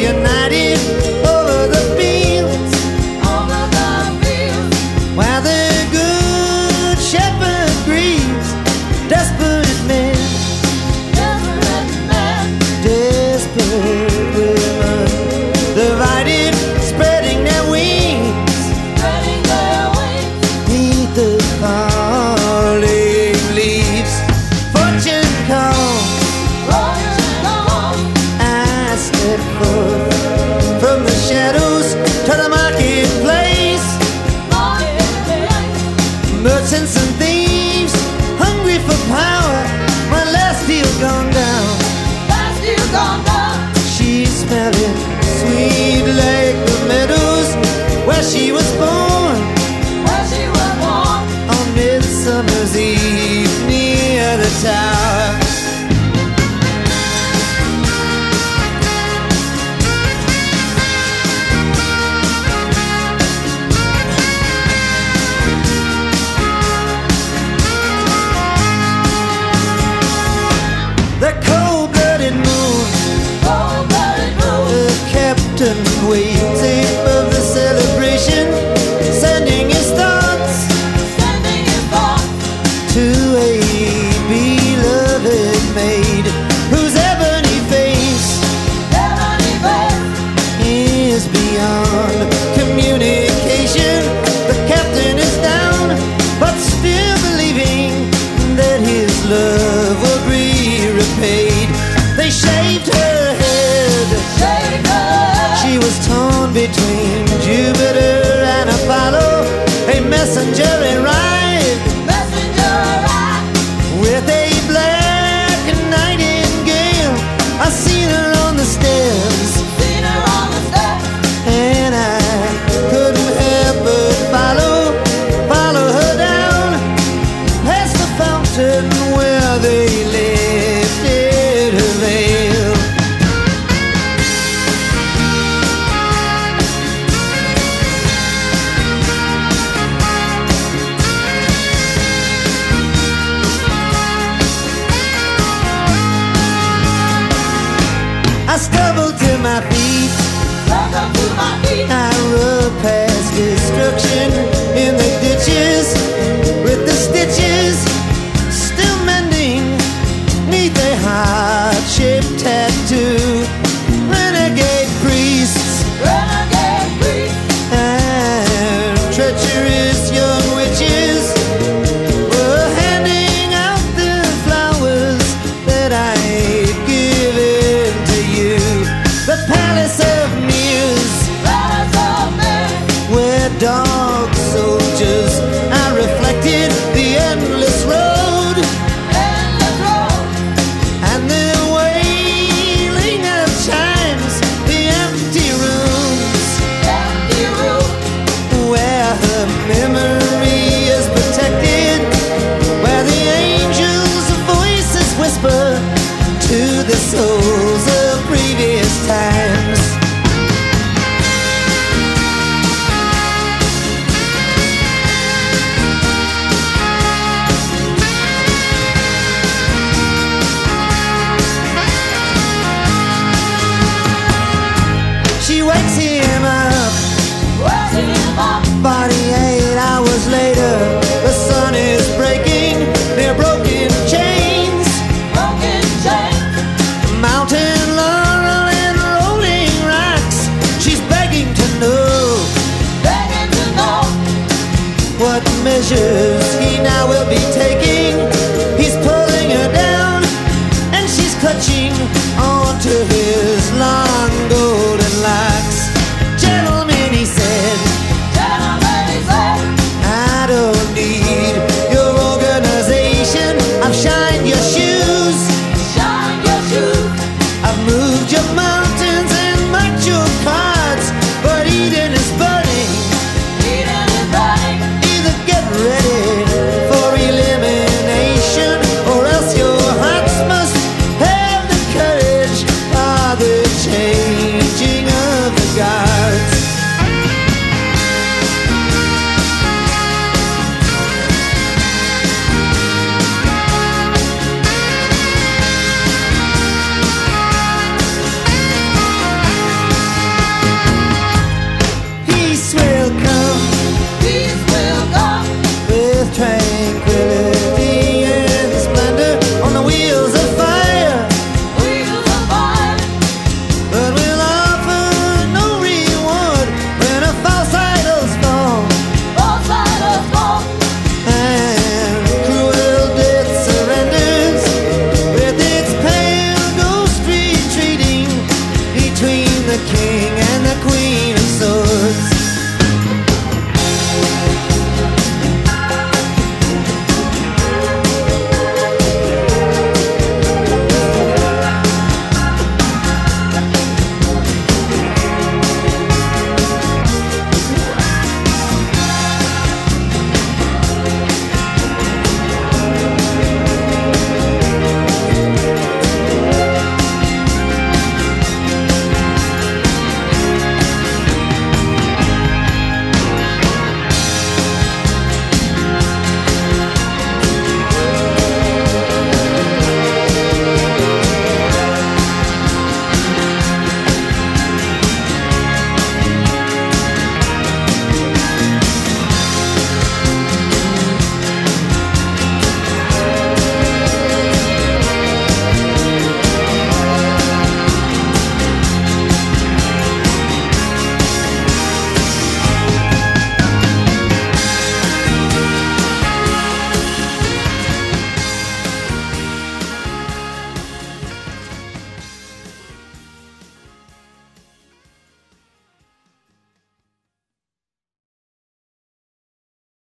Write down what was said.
united between Jupiter and Apollo, a messenger in rhyme. Messenger arrived with a black nightingale. I seen her on the stairs.